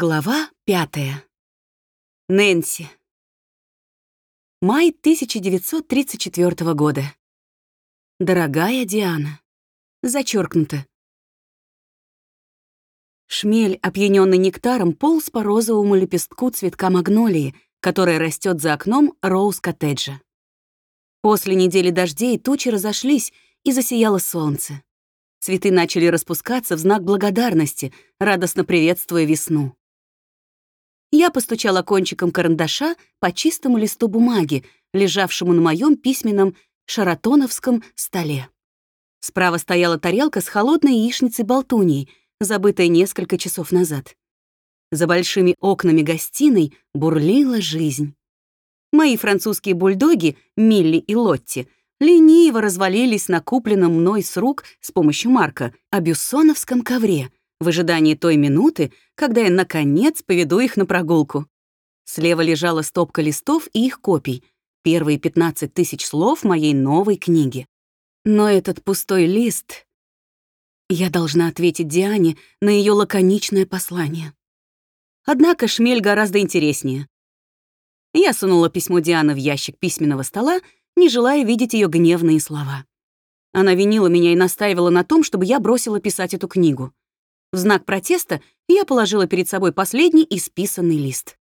Глава пятая. Нэнси. Май 1934 года. Дорогая Диана. Зачеркнуто. Шмель, опьяненный нектаром, полз по розовому лепестку цветка магнолии, которая растет за окном Роуз-коттеджа. После недели дождей тучи разошлись, и засияло солнце. Цветы начали распускаться в знак благодарности, радостно приветствуя весну. Я постучала кончиком карандаша по чистому листу бумаги, лежавшему на моем письменном шаратоновском столе. Справа стояла тарелка с холодной яичницей-болтуньей, забытая несколько часов назад. За большими окнами гостиной бурлила жизнь. Мои французские бульдоги, Милли и Лотти, лениво развалились на купленном мной с рук с помощью Марка абюссоновском ковре — в ожидании той минуты, когда я, наконец, поведу их на прогулку. Слева лежала стопка листов и их копий, первые 15 тысяч слов моей новой книги. Но этот пустой лист... Я должна ответить Диане на ее лаконичное послание. Однако шмель гораздо интереснее. Я сунула письмо Дианы в ящик письменного стола, не желая видеть ее гневные слова. Она винила меня и настаивала на том, чтобы я бросила писать эту книгу. В знак протеста я положила перед собой последний исписанный лист.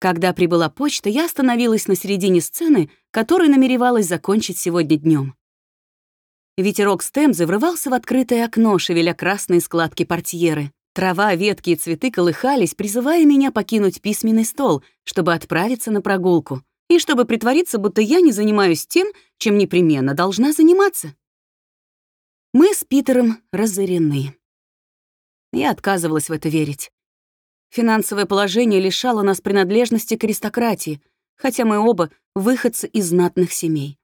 Когда прибыла почта, я остановилась на середине сцены, которую намеревалась закончить сегодня днем. Ветерок с темзы врывался в открытое окно, шевеля красные складки портьеры. Трава, ветки и цветы колыхались, призывая меня покинуть письменный стол, чтобы отправиться на прогулку, и чтобы притвориться, будто я не занимаюсь тем, чем непременно должна заниматься. Мы с Питером разорены. Я отказывалась в это верить. Финансовое положение лишало нас принадлежности к аристократии, хотя мы оба выходцы из знатных семей.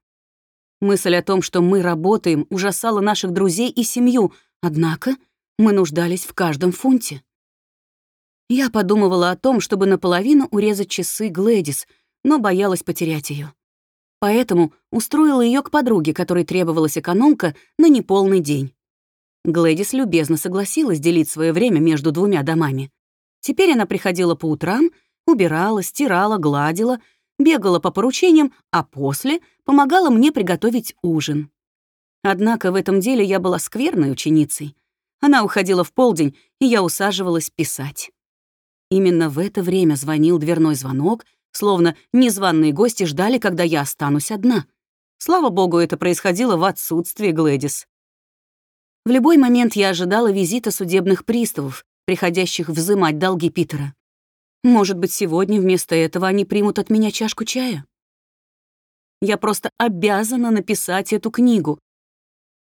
Мысль о том, что мы работаем, ужасала наших друзей и семью, однако мы нуждались в каждом фунте. Я подумывала о том, чтобы наполовину урезать часы Глэдис, но боялась потерять ее. Поэтому устроила ее к подруге, которой требовалась экономка на неполный день. Глэдис любезно согласилась делить свое время между двумя домами. Теперь она приходила по утрам, убирала, стирала, гладила, бегала по поручениям, а после помогала мне приготовить ужин. Однако в этом деле я была скверной ученицей. Она уходила в полдень, и я усаживалась писать. Именно в это время звонил дверной звонок, словно незваные гости ждали, когда я останусь одна. Слава богу, это происходило в отсутствие Глэдис. В любой момент я ожидала визита судебных приставов, приходящих взымать долги Питера. Может быть, сегодня вместо этого они примут от меня чашку чая? Я просто обязана написать эту книгу.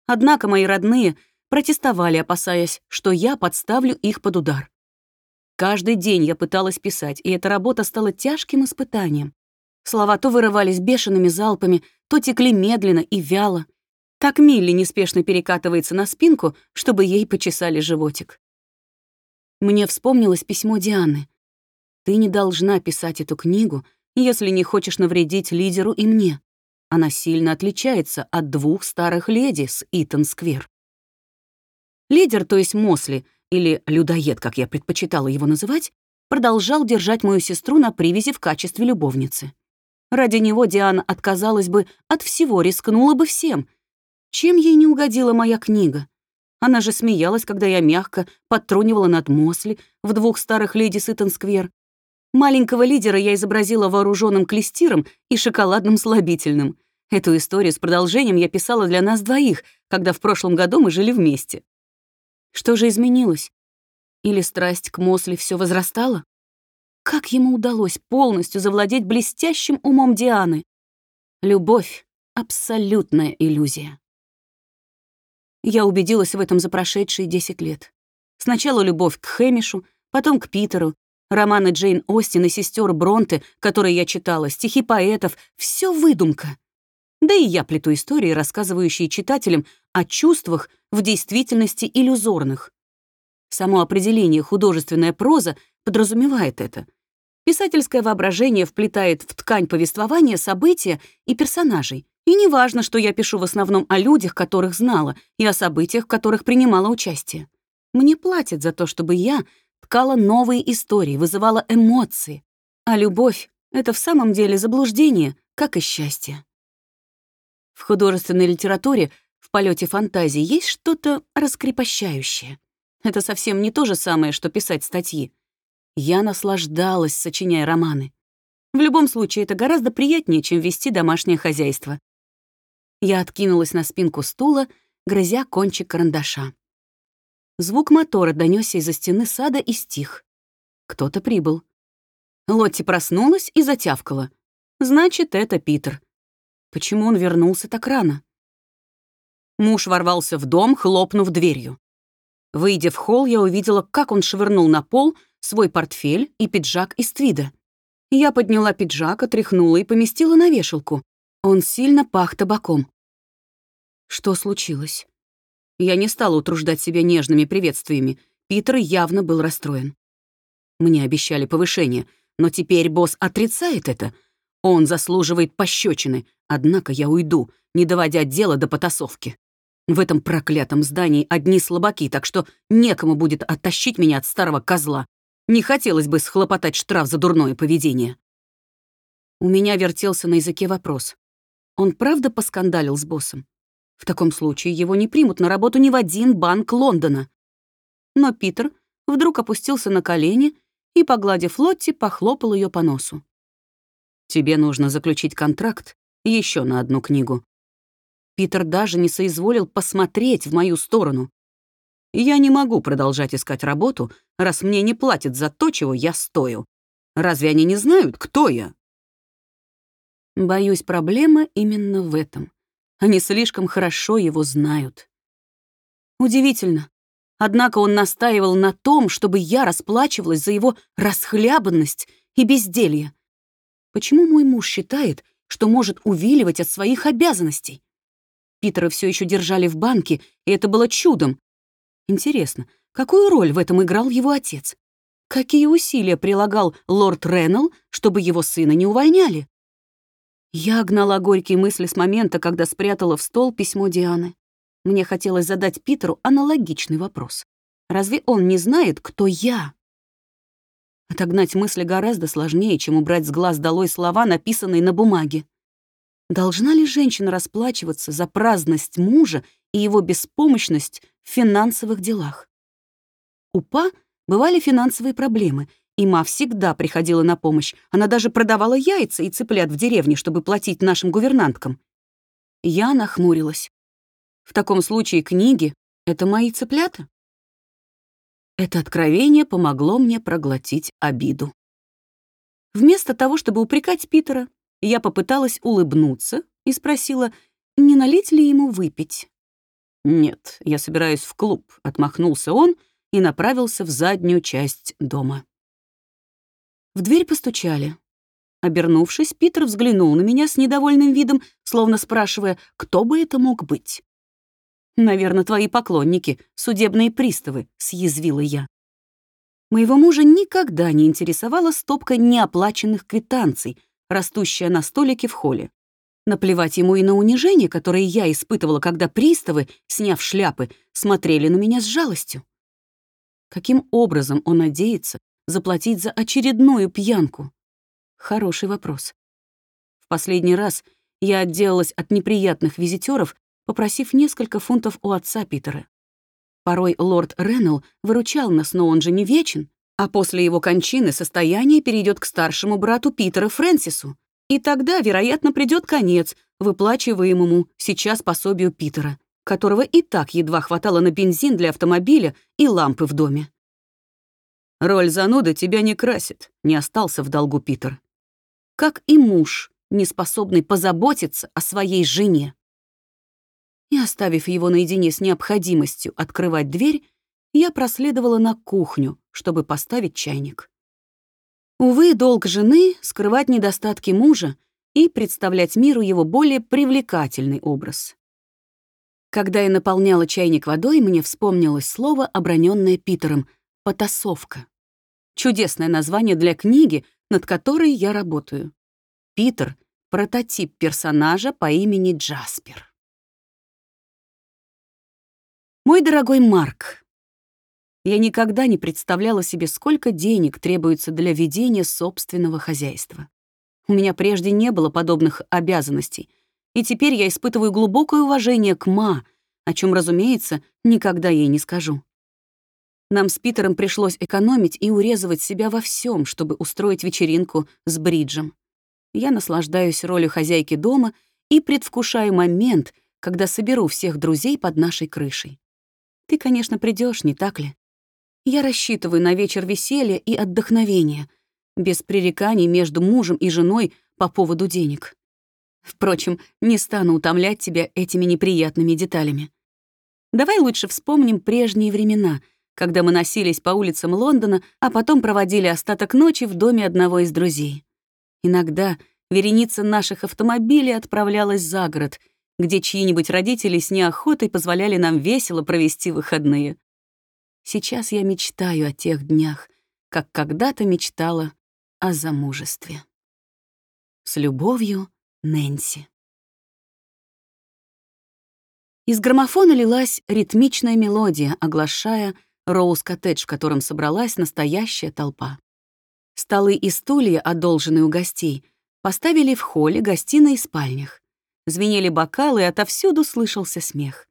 Однако мои родные протестовали, опасаясь, что я подставлю их под удар. Каждый день я пыталась писать, и эта работа стала тяжким испытанием. Слова то вырывались бешеными залпами, то текли медленно и вяло — так Милли неспешно перекатывается на спинку, чтобы ей почесали животик. Мне вспомнилось письмо Дианы. «Ты не должна писать эту книгу, если не хочешь навредить лидеру и мне. Она сильно отличается от двух старых леди с Итон-сквер». Лидер, то есть Мосли, или людоед, как я предпочитала его называть, продолжал держать мою сестру на привязи в качестве любовницы. Ради него Диана отказалась бы от всего, рискнула бы всем — чем ей не угодила моя книга? Она же смеялась, когда я мягко подтрунивала над Мосли в двух старых леди Сытон-сквер. Маленького лидера я изобразила вооруженным клестиром и шоколадным слабительным. Эту историю с продолжением я писала для нас двоих, когда в прошлом году мы жили вместе. Что же изменилось? Или страсть к Мосли все возрастала? Как ему удалось полностью завладеть блестящим умом Дианы? Любовь — абсолютная иллюзия. Я убедилась в этом за прошедшие 10 лет. Сначала любовь к Хэмишу, потом к Питеру, романы Джейн Остин и сестер Бронте, которые я читала, стихи поэтов — все выдумка. Да и я плету истории, рассказывающие читателям о чувствах в действительности иллюзорных. Само определение «художественная проза» подразумевает это. Писательское воображение вплетает в ткань повествования события и персонажей, и не важно, что я пишу в основном о людях, которых знала, и о событиях, в которых принимала участие. Мне платят за то, чтобы я ткала новые истории, вызывала эмоции. А любовь — это в самом деле заблуждение, как и счастье. В художественной литературе в полете фантазии есть что-то раскрепощающее. Это совсем не то же самое, что писать статьи. Я наслаждалась, сочиняя романы. В любом случае, это гораздо приятнее, чем вести домашнее хозяйство. Я откинулась на спинку стула, грызя кончик карандаша. Звук мотора донесся из-за стены сада и стих. Кто-то прибыл. Лотти проснулась и затявкала. Значит, это Питер. Почему он вернулся так рано? Муж ворвался в дом, хлопнув дверью. Выйдя в холл, я увидела, как он швырнул на пол свой портфель и пиджак из твида. Я подняла пиджак, отряхнула и поместила на вешалку. Он сильно пах табаком. Что случилось? Я не стала утруждать себя нежными приветствиями. Питер явно был расстроен. Мне обещали повышение, но теперь босс отрицает это. Он заслуживает пощечины, однако я уйду, не доводя дело до потасовки. В этом проклятом здании одни слабаки, так что некому будет оттащить меня от старого козла. Не хотелось бы схлопотать штраф за дурное поведение. У меня вертелся на языке вопрос. Он правда поскандалил с боссом? В таком случае его не примут на работу ни в один банк Лондона. Но Питер вдруг опустился на колени и, погладив Лотти, похлопал ее по носу. «Тебе нужно заключить контракт еще на одну книгу. Питер даже не соизволил посмотреть в мою сторону. Я не могу продолжать искать работу, раз мне не платят за то, чего я стою. Разве они не знают, кто я? Боюсь, проблема именно в этом. Они слишком хорошо его знают. Удивительно. Однако он настаивал на том, чтобы я расплачивалась за его расхлябанность и безделье. Почему мой муж считает, что может увиливать от своих обязанностей? Питера все еще держали в банке, и это было чудом. Интересно, какую роль в этом играл его отец? Какие усилия прилагал лорд Реннелл, чтобы его сына не увольняли? Я гнала горькие мысли с момента, когда спрятала в стол письмо Дианы. Мне хотелось задать Питеру аналогичный вопрос. Разве он не знает, кто я? Отогнать мысли гораздо сложнее, чем убрать с глаз долой слова, написанные на бумаге. Должна ли женщина расплачиваться за праздность мужа и его беспомощность в финансовых делах? У Па бывали финансовые проблемы, и Ма всегда приходила на помощь. Она даже продавала яйца и цыплят в деревне, чтобы платить нашим гувернанткам. Я нахмурилась. В таком случае книги — это мои цыплята? Это откровение помогло мне проглотить обиду. Вместо того, чтобы упрекать Питера, я попыталась улыбнуться и спросила, не налить ли ему выпить. «Нет, я собираюсь в клуб», — отмахнулся он и направился в заднюю часть дома. В дверь постучали. Обернувшись, Питер взглянул на меня с недовольным видом, словно спрашивая, кто бы это мог быть. «Наверное, твои поклонники, судебные приставы», — съязвила я. Моего мужа никогда не интересовала стопка неоплаченных квитанций, растущая на столике в холле. Наплевать ему и на унижение, которое я испытывала, когда приставы, сняв шляпы, смотрели на меня с жалостью. Каким образом он надеется заплатить за очередную пьянку? Хороший вопрос. В последний раз я отделалась от неприятных визитеров, попросив несколько фунтов у отца Питера. Порой лорд Реннелл выручал нас, но он же не вечен. А после его кончины состояние перейдет к старшему брату Питера Фрэнсису. И тогда, вероятно, придет конец выплачиваемому сейчас пособию Питера, которого и так едва хватало на бензин для автомобиля и лампы в доме. «Роль зануда тебя не красит», — не остался в долгу Питер. Как и муж, не способный позаботиться о своей жене. И оставив его наедине с необходимостью открывать дверь, я проследовала на кухню, чтобы поставить чайник. Увы, долг жены — скрывать недостатки мужа и представлять миру его более привлекательный образ. Когда я наполняла чайник водой, мне вспомнилось слово, оброненное Питером — «потасовка». Чудесное название для книги, над которой я работаю. Питер — прототип персонажа по имени Джаспер. Мой дорогой Марк, Я никогда не представляла себе, сколько денег требуется для ведения собственного хозяйства. У меня прежде не было подобных обязанностей, и теперь я испытываю глубокое уважение к Ма, о чем, разумеется, никогда ей не скажу. Нам с Питером пришлось экономить и урезывать себя во всем, чтобы устроить вечеринку с Бриджем. Я наслаждаюсь ролью хозяйки дома и предвкушаю момент, когда соберу всех друзей под нашей крышей. Ты, конечно, придешь, не так ли? Я рассчитываю на вечер веселья и отдохновения, без пререканий между мужем и женой по поводу денег. Впрочем, не стану утомлять тебя этими неприятными деталями. Давай лучше вспомним прежние времена, когда мы носились по улицам Лондона, а потом проводили остаток ночи в доме одного из друзей. Иногда вереница наших автомобилей отправлялась за город, где чьи-нибудь родители с неохотой позволяли нам весело провести выходные. Сейчас я мечтаю о тех днях, как когда-то мечтала о замужестве. С любовью, Нэнси. Из граммофона лилась ритмичная мелодия, оглашая Роуз-коттедж, в котором собралась настоящая толпа. Столы и стулья, одолженные у гостей, поставили в холле, гостиной и спальнях. Звенели бокалы, и отовсюду слышался смех.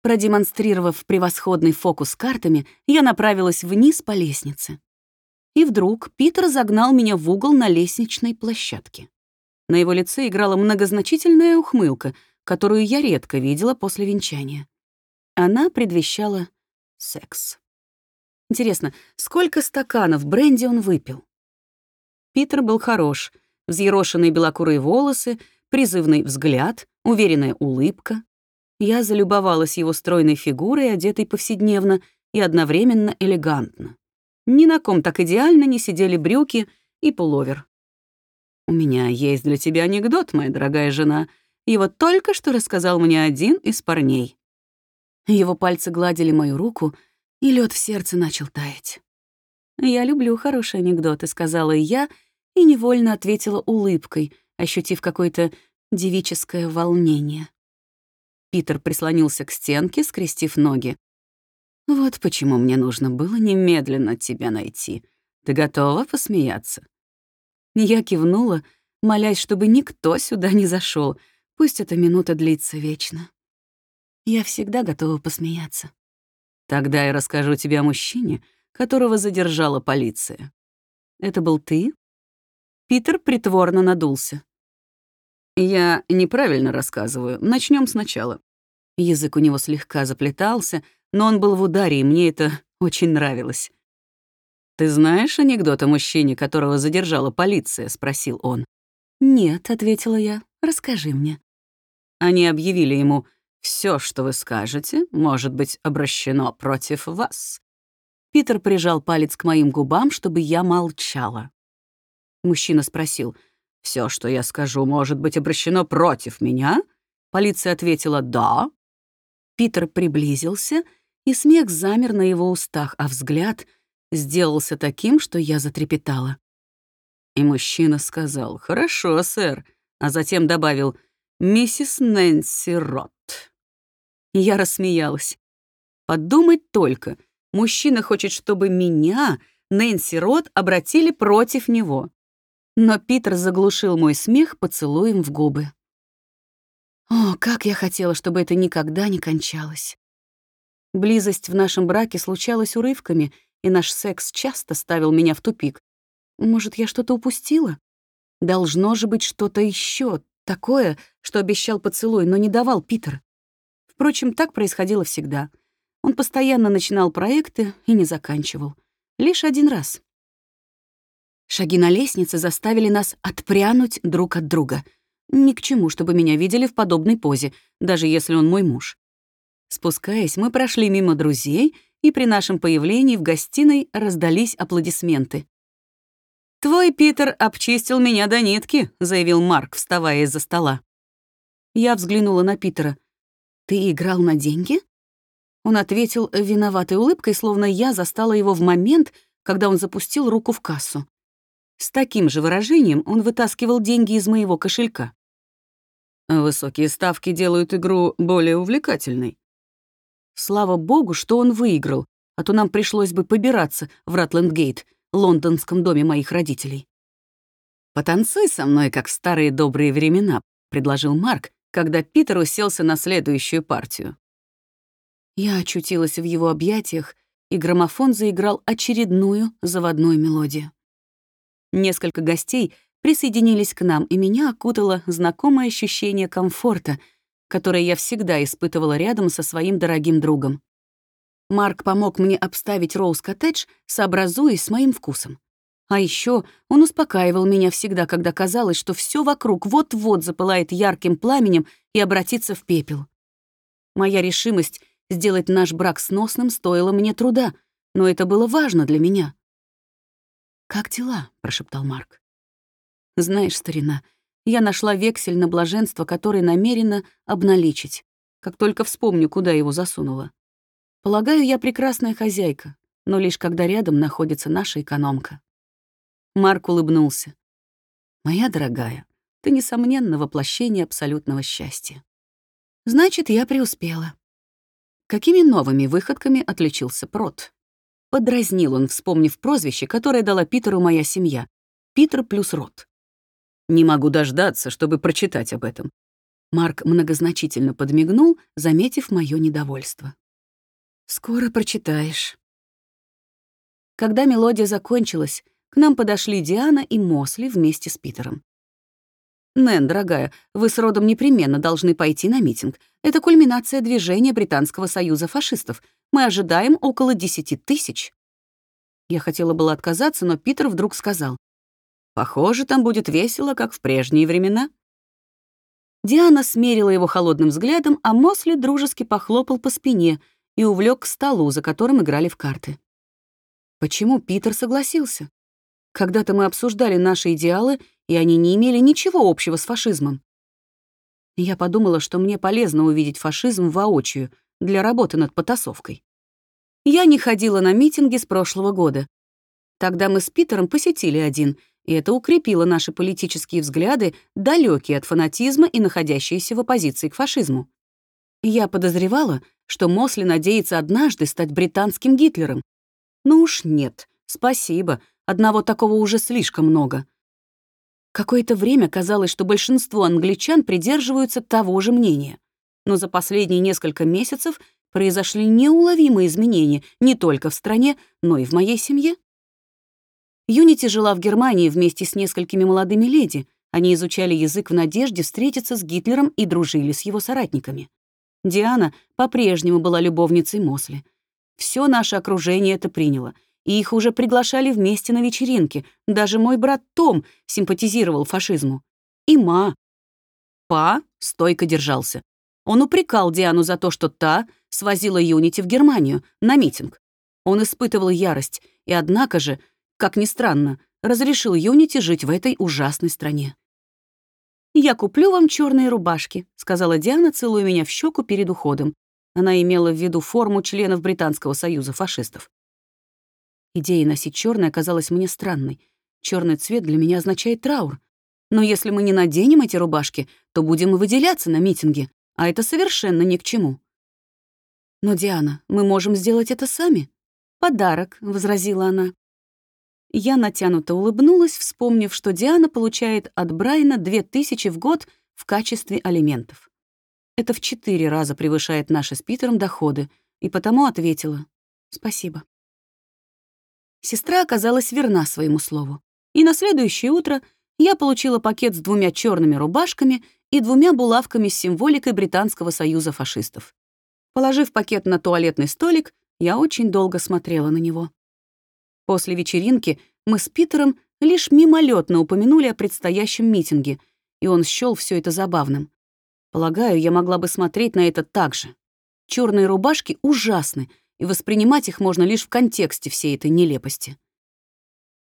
Продемонстрировав превосходный фокус с картами, я направилась вниз по лестнице. И вдруг Питер загнал меня в угол на лестничной площадке. На его лице играла многозначительная ухмылка, которую я редко видела после венчания. Она предвещала секс. Интересно, сколько стаканов бренди он выпил? Питер был хорош. Взъерошенные белокурые волосы, призывный взгляд, уверенная улыбка. Я залюбовалась его стройной фигурой, одетой повседневно и одновременно элегантно. Ни на ком так идеально не сидели брюки и пуловер. «У меня есть для тебя анекдот, моя дорогая жена. Его только что рассказал мне один из парней». Его пальцы гладили мою руку, и лед в сердце начал таять. «Я люблю хорошие анекдоты», — сказала я, и невольно ответила улыбкой, ощутив какое-то девическое волнение. Питер прислонился к стенке, скрестив ноги. «Вот почему мне нужно было немедленно тебя найти. Ты готова посмеяться?» Я кивнула, молясь, чтобы никто сюда не зашел. Пусть эта минута длится вечно. Я всегда готова посмеяться. Тогда я расскажу тебе о мужчине, которого задержала полиция. Это был ты? Питер притворно надулся. Я неправильно рассказываю. Начнем сначала. Язык у него слегка заплетался, но он был в ударе, и мне это очень нравилось. «Ты знаешь анекдот о мужчине, которого задержала полиция?» — спросил он. «Нет», — ответила я, — «расскажи мне». Они объявили ему все, что вы скажете, может быть обращено против вас». Питер прижал палец к моим губам, чтобы я молчала. Мужчина спросил, все, что я скажу, может быть обращено против меня?» Полиция ответила «да». Питер приблизился, и смех замер на его устах, а взгляд сделался таким, что я затрепетала. И мужчина сказал «Хорошо, сэр», а затем добавил «Миссис Нэнси Рот». Я рассмеялась. Подумать только, мужчина хочет, чтобы меня, Нэнси Рот, обратили против него. Но Питер заглушил мой смех поцелуем в губы. О, как я хотела, чтобы это никогда не кончалось. Близость в нашем браке случалась урывками, и наш секс часто ставил меня в тупик. Может, я что-то упустила? Должно же быть что-то еще такое, что обещал поцелуй, но не давал Питер. Впрочем, так происходило всегда. Он постоянно начинал проекты и не заканчивал. Лишь один раз. Шаги на лестнице заставили нас отпрянуть друг от друга. Ни к чему, чтобы меня видели в подобной позе, даже если он мой муж. Спускаясь, мы прошли мимо друзей, и при нашем появлении в гостиной раздались аплодисменты. «Твой Питер обчистил меня до нитки», — заявил Марк, вставая из-за стола. Я взглянула на Питера. «Ты играл на деньги?» Он ответил виноватой улыбкой, словно я застала его в момент, когда он запустил руку в кассу. С таким же выражением он вытаскивал деньги из моего кошелька. Высокие ставки делают игру более увлекательной. Слава богу, что он выиграл, а то нам пришлось бы побираться в Ратлендгейт, лондонском доме моих родителей. «Потанцуй со мной, как в старые добрые времена», — предложил Марк, когда Питер уселся на следующую партию. Я очутилась в его объятиях, и граммофон заиграл очередную заводную мелодию. Несколько гостей присоединились к нам, и меня окутало знакомое ощущение комфорта, которое я всегда испытывала рядом со своим дорогим другом. Марк помог мне обставить Роуз-коттедж, сообразуясь с моим вкусом. А еще он успокаивал меня всегда, когда казалось, что все вокруг вот-вот запылает ярким пламенем и обратится в пепел. Моя решимость сделать наш брак сносным стоила мне труда, но это было важно для меня. «Как дела?» — прошептал Марк. «Знаешь, старина, я нашла вексель на блаженство, который намерена обналичить, как только вспомню, куда его засунула. Полагаю, я прекрасная хозяйка, но лишь когда рядом находится наша экономка». Марк улыбнулся. «Моя дорогая, ты, несомненно, воплощение абсолютного счастья. Значит, я преуспела». Какими новыми выходками отличился Прот? Подразнил он, вспомнив прозвище, которое дала Питеру моя семья. Питер плюс Рот. Не могу дождаться, чтобы прочитать об этом. Марк многозначительно подмигнул, заметив мое недовольство. «Скоро прочитаешь». Когда мелодия закончилась, к нам подошли Диана и Мосли вместе с Питером. «Нэн, дорогая, вы с родом непременно должны пойти на митинг. Это кульминация движения Британского союза фашистов. Мы ожидаем около десяти тысяч». Я хотела было отказаться, но Питер вдруг сказал. «Похоже, там будет весело, как в прежние времена». Диана смерила его холодным взглядом, а Мосли дружески похлопал по спине и увлек к столу, за которым играли в карты. Почему Питер согласился? Когда-то мы обсуждали наши идеалы, и они не имели ничего общего с фашизмом. Я подумала, что мне полезно увидеть фашизм воочию для работы над потасовкой. Я не ходила на митинги с прошлого года. Тогда мы с Питером посетили один, и это укрепило наши политические взгляды, далекие от фанатизма и находящиеся в оппозиции к фашизму. Я подозревала, что Мосли надеется однажды стать британским Гитлером. Ну уж нет, спасибо, Одного такого уже слишком много. Какое-то время казалось, что большинство англичан придерживаются того же мнения. Но за последние несколько месяцев произошли неуловимые изменения не только в стране, но и в моей семье. Юнити жила в Германии вместе с несколькими молодыми леди. Они изучали язык в надежде встретиться с Гитлером и дружили с его соратниками. Диана по-прежнему была любовницей Мосли. Все наше окружение это приняло, их уже приглашали вместе на вечеринки. Даже мой брат Том симпатизировал фашизму. И Ма. Па стойко держался. Он упрекал Диану за то, что та свозила Юнити в Германию на митинг. Он испытывал ярость, и однако же, как ни странно, разрешил Юнити жить в этой ужасной стране. «Я куплю вам черные рубашки», — сказала Диана, целуя меня в щеку перед уходом. Она имела в виду форму членов Британского союза фашистов. Идея носить черное оказалась мне странной. Черный цвет для меня означает траур. Но если мы не наденем эти рубашки, то будем и выделяться на митинге, а это совершенно ни к чему. «Но, Диана, мы можем сделать это сами». «Подарок», — возразила она. Я натянуто улыбнулась, вспомнив, что Диана получает от две тысячи в год в качестве алиментов. Это в четыре раза превышает наши с Питером доходы, и потому ответила «Спасибо». Сестра оказалась верна своему слову. И на следующее утро я получила пакет с двумя черными рубашками и двумя булавками с символикой Британского союза фашистов. Положив пакет на туалетный столик, я очень долго смотрела на него. После вечеринки мы с Питером лишь мимолетно упомянули о предстоящем митинге, и он счёл все это забавным. Полагаю, я могла бы смотреть на это так же. Черные рубашки ужасны — и воспринимать их можно лишь в контексте всей этой нелепости.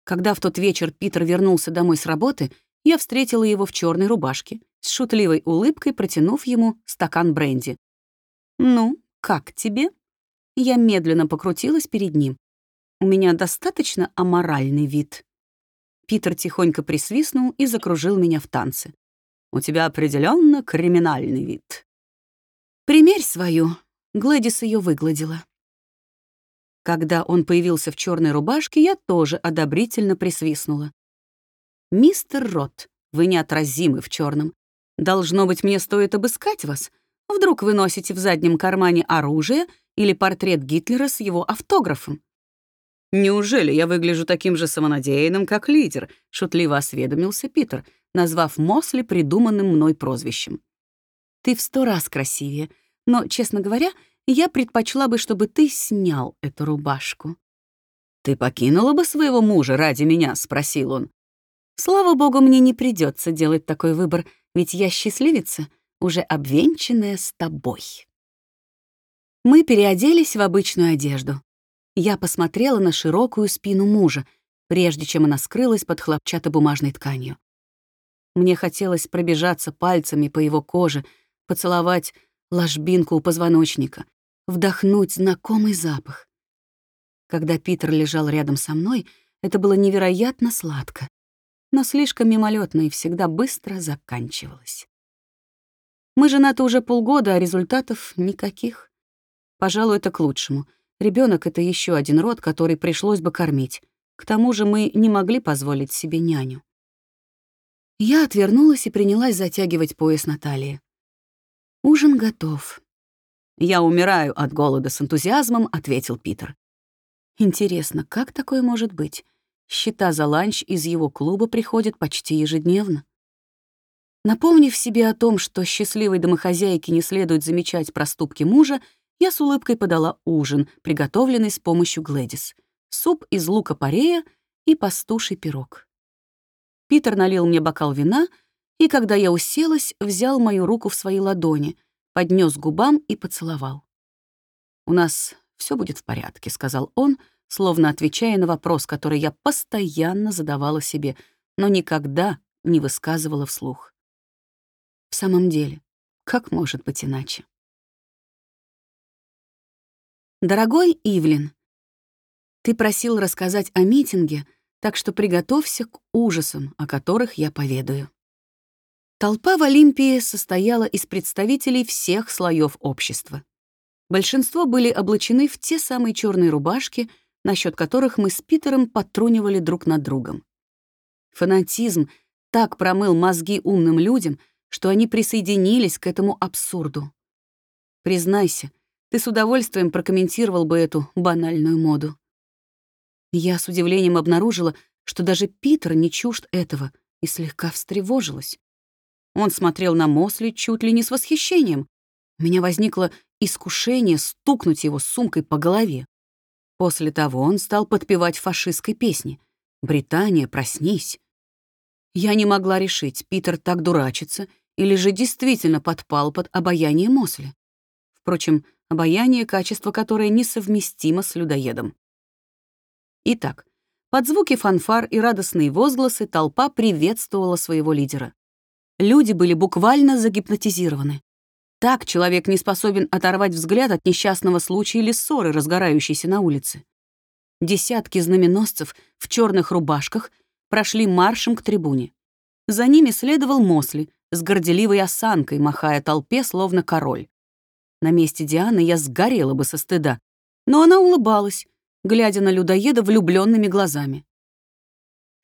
Когда в тот вечер Питер вернулся домой с работы, я встретила его в черной рубашке, с шутливой улыбкой протянув ему стакан бренди. «Ну, как тебе?» Я медленно покрутилась перед ним. «У меня достаточно аморальный вид». Питер тихонько присвистнул и закружил меня в танце. «У тебя определенно криминальный вид». «Примерь свою», — Глэдис ее выгладила. Когда он появился в черной рубашке, я тоже одобрительно присвистнула. «Мистер Рот, вы неотразимы в черном. Должно быть, мне стоит обыскать вас. Вдруг вы носите в заднем кармане оружие или портрет Гитлера с его автографом?» «Неужели я выгляжу таким же самонадеянным, как лидер?» — шутливо осведомился Питер, назвав Мосли придуманным мной прозвищем. «Ты в сто раз красивее, но, честно говоря, я предпочла бы, чтобы ты снял эту рубашку». «Ты покинула бы своего мужа ради меня?» — спросил он. «Слава богу, мне не придется делать такой выбор, ведь я счастливица, уже обвенчанная с тобой». Мы переоделись в обычную одежду. Я посмотрела на широкую спину мужа, прежде чем она скрылась под хлопчатобумажной тканью. Мне хотелось пробежаться пальцами по его коже, поцеловать ложбинку у позвоночника, вдохнуть знакомый запах. Когда Питер лежал рядом со мной, это было невероятно сладко, но слишком мимолетно и всегда быстро заканчивалось. Мы женаты уже полгода, а результатов никаких. Пожалуй, это к лучшему. Ребенок это еще один род, который пришлось бы кормить. К тому же мы не могли позволить себе няню. Я отвернулась и принялась затягивать пояс Натальи. Ужин готов. «Я умираю от голода с энтузиазмом», — ответил Питер. «Интересно, как такое может быть? Счета за ланч из его клуба приходят почти ежедневно». Напомнив себе о том, что счастливой домохозяйке не следует замечать проступки мужа, я с улыбкой подала ужин, приготовленный с помощью Глэдис. Суп из лука-порея и пастуший пирог. Питер налил мне бокал вина — и, когда я уселась, взял мою руку в свои ладони, поднес губам и поцеловал. «У нас все будет в порядке», — сказал он, словно отвечая на вопрос, который я постоянно задавала себе, но никогда не высказывала вслух. В самом деле, как может быть иначе? Дорогой Ивлин, ты просил рассказать о митинге, так что приготовься к ужасам, о которых я поведаю. Толпа в Олимпии состояла из представителей всех слоев общества. Большинство были облачены в те самые черные рубашки, насчет которых мы с Питером потрунивали друг над другом. Фанатизм так промыл мозги умным людям, что они присоединились к этому абсурду. Признайся, ты с удовольствием прокомментировал бы эту банальную моду. Я с удивлением обнаружила, что даже Питер не чужд этого, и слегка встревожилась. Он смотрел на Мосли чуть ли не с восхищением. У меня возникло искушение стукнуть его сумкой по голове. После того он стал подпевать фашистской песни. «Британия, проснись». Я не могла решить, Питер так дурачится или же действительно подпал под обаяние Мосли. Впрочем, обаяние — качество, которое несовместимо с людоедом. Итак, под звуки фанфар и радостные возгласы толпа приветствовала своего лидера. Люди были буквально загипнотизированы. Так человек не способен оторвать взгляд от несчастного случая или ссоры, разгорающейся на улице. Десятки знаменосцев в черных рубашках прошли маршем к трибуне. За ними следовал Мосли с горделивой осанкой, махая толпе, словно король. На месте Дианы я сгорела бы со стыда, но она улыбалась, глядя на людоеда влюбленными глазами.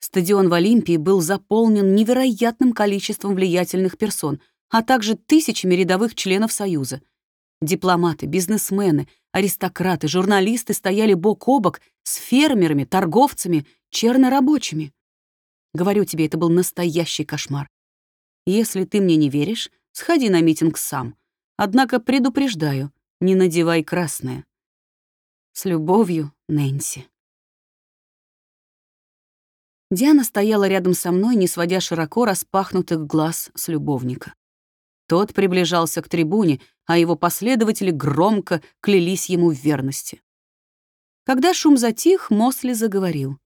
Стадион в Олимпии был заполнен невероятным количеством влиятельных персон, а также тысячами рядовых членов Союза. Дипломаты, бизнесмены, аристократы, журналисты стояли бок о бок с фермерами, торговцами, чернорабочими. Говорю тебе, это был настоящий кошмар. Если ты мне не веришь, сходи на митинг сам. Однако предупреждаю, не надевай красное. С любовью, Нэнси. Диана стояла рядом со мной, не сводя широко распахнутых глаз с любовника. Тот приближался к трибуне, а его последователи громко клялись ему в верности. Когда шум затих, Мосли заговорил.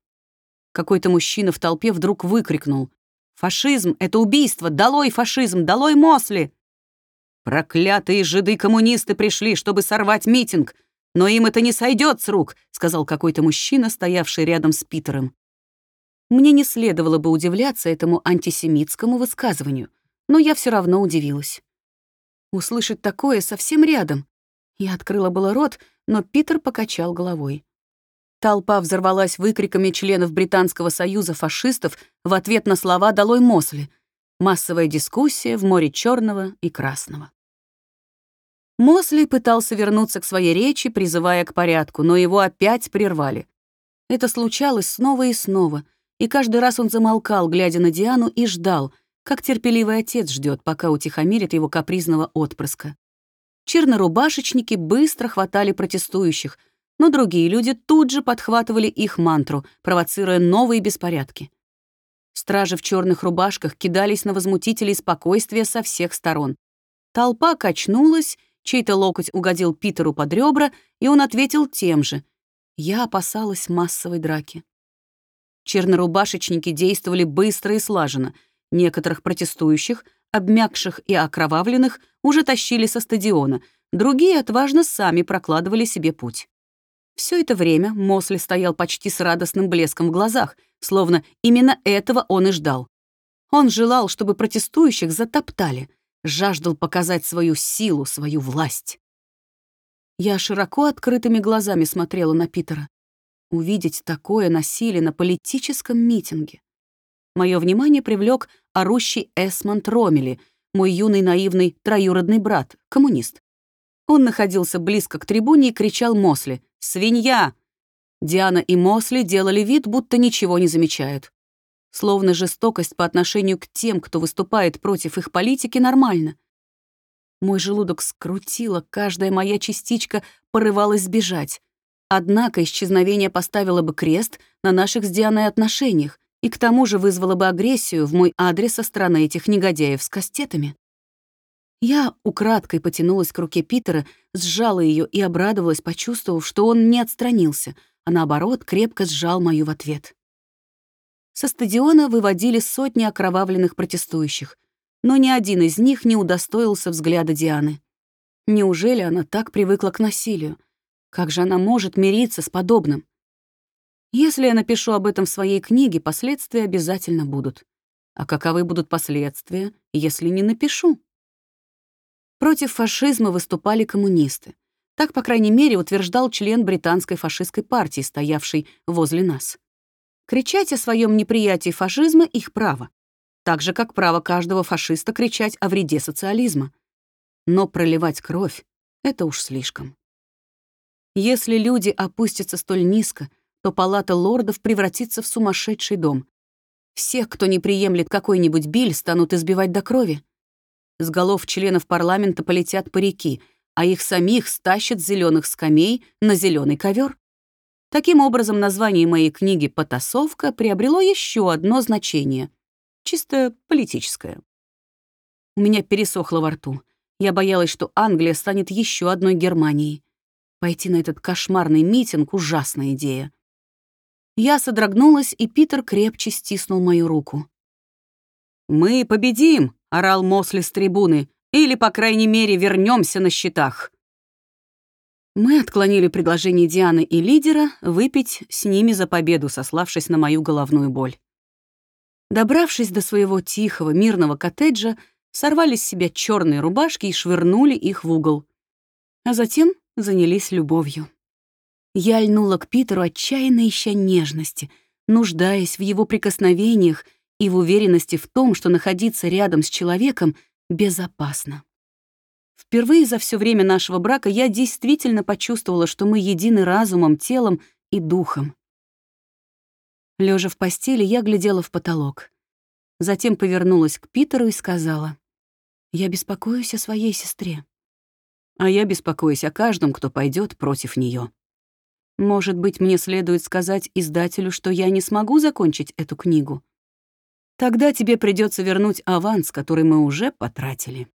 Какой-то мужчина в толпе вдруг выкрикнул. «Фашизм — это убийство! Долой фашизм! Долой Мосли!» «Проклятые жиды-коммунисты пришли, чтобы сорвать митинг! Но им это не сойдет с рук!» — сказал какой-то мужчина, стоявший рядом с Питером. Мне не следовало бы удивляться этому антисемитскому высказыванию, но я все равно удивилась. Услышать такое совсем рядом. Я открыла было рот, но Питер покачал головой. Толпа взорвалась выкриками членов Британского союза фашистов в ответ на слова «Долой Мосли». Массовая дискуссия в море черного и красного. Мосли пытался вернуться к своей речи, призывая к порядку, но его опять прервали. Это случалось снова и снова, и каждый раз он замолкал, глядя на Диану, и ждал, как терпеливый отец ждет, пока утихомирит его капризного отпрыска. Чернорубашечники быстро хватали протестующих, но другие люди тут же подхватывали их мантру, провоцируя новые беспорядки. Стражи в черных рубашках кидались на возмутителей спокойствия со всех сторон. Толпа качнулась, Чей-то локоть угодил Питеру под ребра, и он ответил тем же. Я опасалась массовой драки. Чернорубашечники действовали быстро и слаженно. Некоторых протестующих, обмякших и окровавленных, уже тащили со стадиона, другие отважно сами прокладывали себе путь. Все это время Мосли стоял почти с радостным блеском в глазах, словно именно этого он и ждал. Он желал, чтобы протестующих затоптали — жаждал показать свою силу, свою власть. Я широко открытыми глазами смотрела на Питера. Увидеть такое насилие на политическом митинге. Мое внимание привлек орущий Эсмонд Ромели, мой юный наивный троюродный брат, коммунист. Он находился близко к трибуне и кричал Мосли «Свинья!». Диана и Мосли делали вид, будто ничего не замечают. Словно жестокость по отношению к тем, кто выступает против их политики, нормально. Мой желудок скрутило, каждая моя частичка порывалась сбежать. Однако исчезновение поставило бы крест на наших с Дианой отношениях и к тому же вызвало бы агрессию в мой адрес со стороны этих негодяев с кастетами. Я украдкой потянулась к руке Питера, сжала ее и обрадовалась, почувствовав, что он не отстранился, а наоборот крепко сжал мою в ответ. Со стадиона выводили сотни окровавленных протестующих, но ни один из них не удостоился взгляда Дианы. Неужели она так привыкла к насилию? Как же она может мириться с подобным? Если я напишу об этом в своей книге, последствия обязательно будут. А каковы будут последствия, если не напишу? Против фашизма выступали коммунисты. Так, по крайней мере, утверждал член британской фашистской партии, стоявший возле нас. Кричать о своем неприятии фашизма — их право. Так же, как право каждого фашиста кричать о вреде социализма. Но проливать кровь — это уж слишком. Если люди опустятся столь низко, то палата лордов превратится в сумасшедший дом. Всех, кто не приемлет какой-нибудь биль, станут избивать до крови. С голов членов парламента полетят парики, а их самих стащат с зеленых скамей на зеленый ковер. Таким образом, название моей книги «Потасовка» приобрело еще одно значение — чисто политическое. У меня пересохло во рту. Я боялась, что Англия станет еще одной Германией. Пойти на этот кошмарный митинг — ужасная идея. Я содрогнулась, и Питер крепче стиснул мою руку. «Мы победим!» — орал Мосли с трибуны. «Или, по крайней мере, вернемся на счетах!» Мы отклонили предложение Дианы и лидера выпить с ними за победу, сославшись на мою головную боль. Добравшись до своего тихого, мирного коттеджа, сорвали с себя черные рубашки и швырнули их в угол. А затем занялись любовью. Я льнула к Питеру, отчаянно ища нежности, нуждаясь в его прикосновениях и в уверенности в том, что находиться рядом с человеком безопасно. Впервые за все время нашего брака я действительно почувствовала, что мы едины разумом, телом и духом. Лежа в постели, я глядела в потолок. Затем повернулась к Питеру и сказала, «Я беспокоюсь о своей сестре. А я беспокоюсь о каждом, кто пойдет против нее. Может быть, мне следует сказать издателю, что я не смогу закончить эту книгу? Тогда тебе придется вернуть аванс, который мы уже потратили».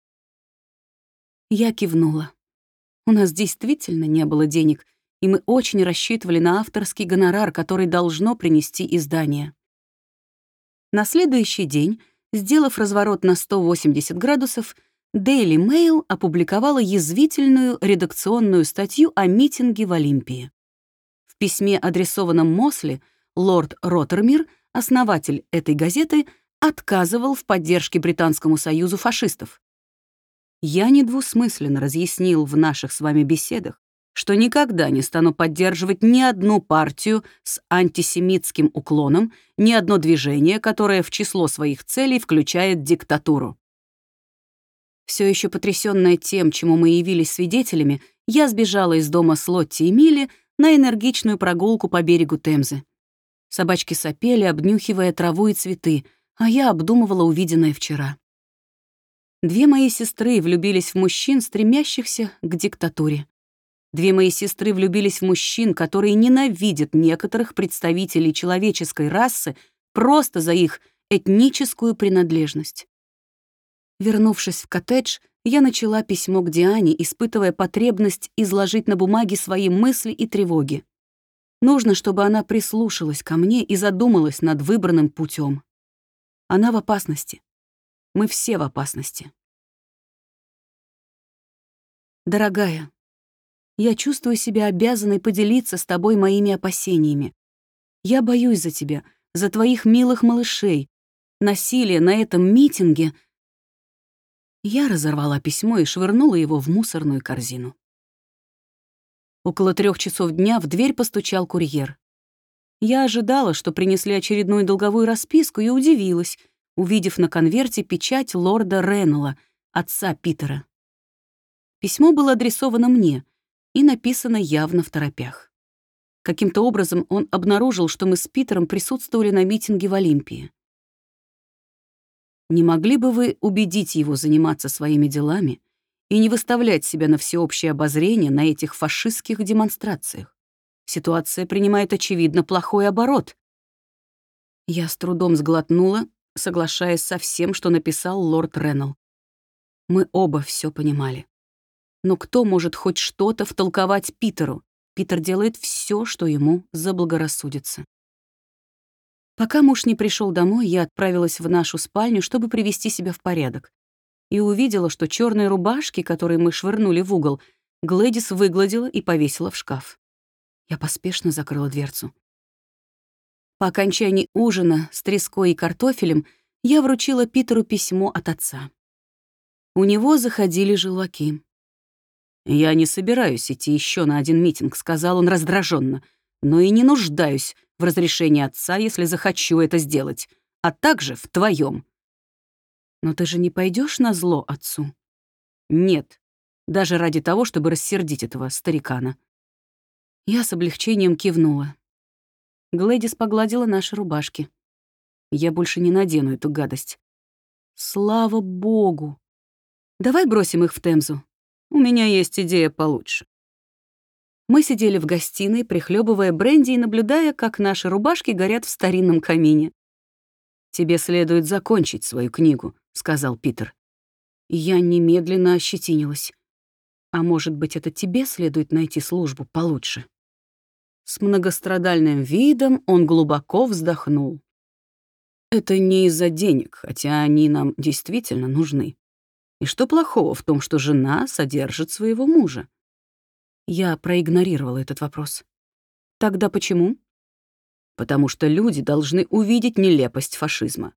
Я кивнула. У нас действительно не было денег, и мы очень рассчитывали на авторский гонорар, который должно принести издание. На следующий день, сделав разворот на 180 градусов, Daily Mail опубликовала язвительную редакционную статью о митинге в Олимпии. В письме, адресованном Мосли, лорд Роттермир, основатель этой газеты, отказывал в поддержке Британскому союзу фашистов. Я недвусмысленно разъяснил в наших с вами беседах, что никогда не стану поддерживать ни одну партию с антисемитским уклоном, ни одно движение, которое в число своих целей включает диктатуру. Все еще потрясённая тем, чему мы явились свидетелями, я сбежала из дома с Лотти и Милли на энергичную прогулку по берегу Темзы. Собачки сопели, обнюхивая траву и цветы, а я обдумывала увиденное вчера. Две мои сестры влюбились в мужчин, стремящихся к диктатуре. Две мои сестры влюбились в мужчин, которые ненавидят некоторых представителей человеческой расы просто за их этническую принадлежность. Вернувшись в коттедж, я начала письмо к Диане, испытывая потребность изложить на бумаге свои мысли и тревоги. Нужно, чтобы она прислушалась ко мне и задумалась над выбранным путем. Она в опасности. Мы все в опасности. Дорогая, я чувствую себя обязанной поделиться с тобой моими опасениями. Я боюсь за тебя, за твоих милых малышей. Насилие на этом митинге... Я разорвала письмо и швырнула его в мусорную корзину. Около трех часов дня в дверь постучал курьер. Я ожидала, что принесли очередную долговую расписку, и удивилась, увидев на конверте печать лорда Реннелла, отца Питера. Письмо было адресовано мне и написано явно в торопях. Каким-то образом он обнаружил, что мы с Питером присутствовали на митинге в Олимпии. Не могли бы вы убедить его заниматься своими делами и не выставлять себя на всеобщее обозрение на этих фашистских демонстрациях? Ситуация принимает, очевидно, плохой оборот. Я с трудом сглотнула, соглашаясь со всем, что написал лорд Реннелл. Мы оба все понимали. Но кто может хоть что-то втолковать Питеру? Питер делает все, что ему заблагорассудится. Пока муж не пришел домой, я отправилась в нашу спальню, чтобы привести себя в порядок. И увидела, что черные рубашки, которые мы швырнули в угол, Глэдис выгладила и повесила в шкаф. Я поспешно закрыла дверцу. По окончании ужина с треской и картофелем я вручила Питеру письмо от отца. У него заходили желваки. «Я не собираюсь идти еще на один митинг», — сказал он раздраженно, «но и не нуждаюсь в разрешении отца, если захочу это сделать, а также в твоем. «Но ты же не пойдешь на зло отцу?» «Нет, даже ради того, чтобы рассердить этого старикана». Я с облегчением кивнула. Глэдис погладила наши рубашки. Я больше не надену эту гадость. Слава богу! Давай бросим их в Темзу. У меня есть идея получше. Мы сидели в гостиной, прихлебывая бренди и наблюдая, как наши рубашки горят в старинном камине. «Тебе следует закончить свою книгу», — сказал Питер. Я немедленно ощетинилась. «А может быть, это тебе следует найти службу получше?» С многострадальным видом он глубоко вздохнул. «Это не из-за денег, хотя они нам действительно нужны. И что плохого в том, что жена содержит своего мужа? Я проигнорировала этот вопрос. Тогда почему? Потому что люди должны увидеть нелепость фашизма.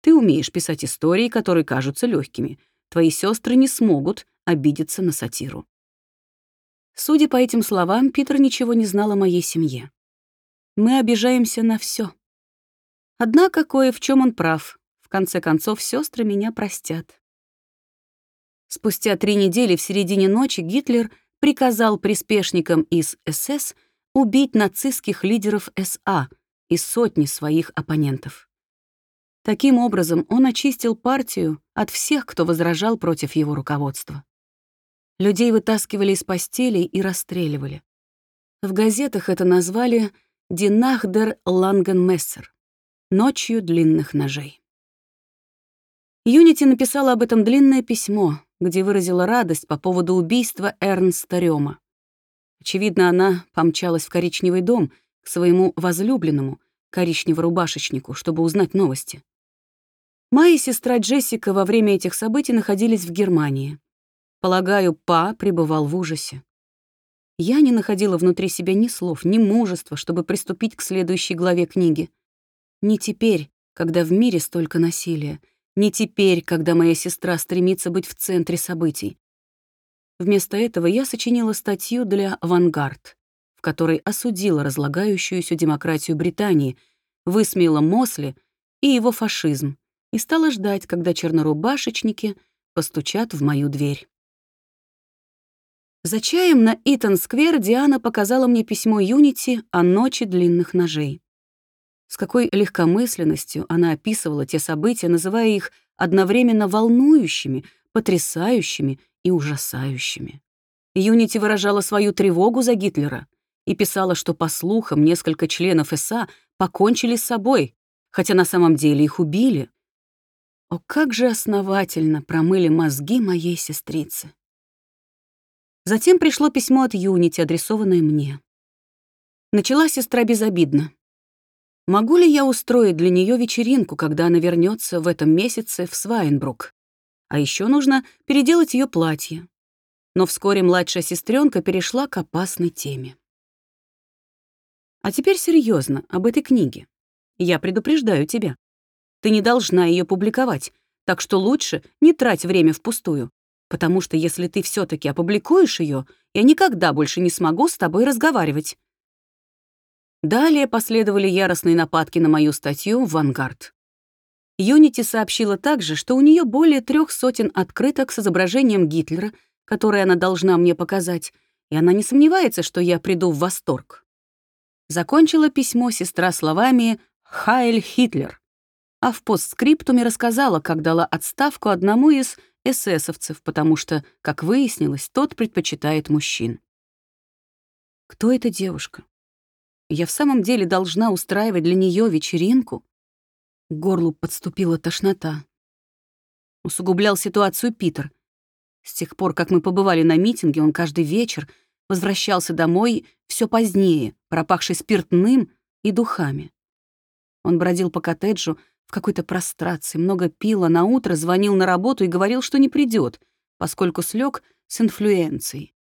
Ты умеешь писать истории, которые кажутся легкими. Твои сестры не смогут обидеться на сатиру. Судя по этим словам, Питер ничего не знал о моей семье. Мы обижаемся на все. Однако кое в чем он прав. В конце концов, сестры меня простят. Спустя три недели в середине ночи Гитлер приказал приспешникам из СС убить нацистских лидеров СА и сотни своих оппонентов. Таким образом, он очистил партию от всех, кто возражал против его руководства. Людей вытаскивали из постелей и расстреливали. В газетах это назвали «Динахдер Лангенмессер» — «Ночью длинных ножей». Юнити написала об этом длинное письмо, где выразила радость по поводу убийства Эрнста Рёма. Очевидно, она помчалась в коричневый дом к своему возлюбленному, коричнево-рубашечнику, чтобы узнать новости. Моя сестра Джессика во время этих событий находились в Германии. Полагаю, Па пребывал в ужасе. Я не находила внутри себя ни слов, ни мужества, чтобы приступить к следующей главе книги. Не теперь, когда в мире столько насилия, не теперь, когда моя сестра стремится быть в центре событий. Вместо этого я сочинила статью для «Авангард», в которой осудила разлагающуюся демократию Британии, высмеяла Мосли и его фашизм и стала ждать, когда чернорубашечники постучат в мою дверь. За чаем на Итон-сквер Диана показала мне письмо Юнити о ночи длинных ножей. С какой легкомысленностью она описывала те события, называя их одновременно волнующими, потрясающими и ужасающими. Юнити выражала свою тревогу за Гитлера и писала, что, по слухам, несколько членов СА покончили с собой, хотя на самом деле их убили. О, как же основательно промыли мозги моей сестрицы. Затем пришло письмо от Юнити, адресованное мне. Начала сестра безобидно. Могу ли я устроить для нее вечеринку, когда она вернется в этом месяце в Свайнбрук? А еще нужно переделать ее платье. Но вскоре младшая сестренка перешла к опасной теме. А теперь серьезно об этой книге. Я предупреждаю тебя. Ты не должна ее публиковать, так что лучше не трать время впустую потому что если ты все таки опубликуешь ее, я никогда больше не смогу с тобой разговаривать». Далее последовали яростные нападки на мою статью в «Вангард». Юнити сообщила также, что у нее более трех сотен открыток с изображением Гитлера, которые она должна мне показать, и она не сомневается, что я приду в восторг. Закончила письмо сестра словами «Хайль Хитлер», а в постскриптуме рассказала, как дала отставку одному из эсэсовцев, потому что, как выяснилось, тот предпочитает мужчин. Кто эта девушка? Я в самом деле должна устраивать для нее вечеринку? К горлу подступила тошнота. Усугублял ситуацию Питер. С тех пор, как мы побывали на митинге, он каждый вечер возвращался домой все позднее, пропахший спиртным и духами. Он бродил по коттеджу, в какой-то прострации, много пил, а на утро звонил на работу и говорил, что не придет, поскольку слег с инфлюенцией.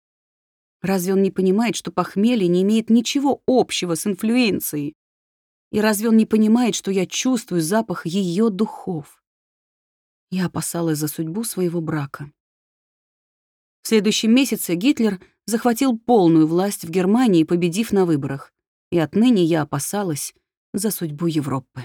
Разве он не понимает, что похмелье не имеет ничего общего с инфлюенцией? И разве он не понимает, что я чувствую запах ее духов? Я опасалась за судьбу своего брака. В следующем месяце Гитлер захватил полную власть в Германии, победив на выборах. И отныне я опасалась за судьбу Европы.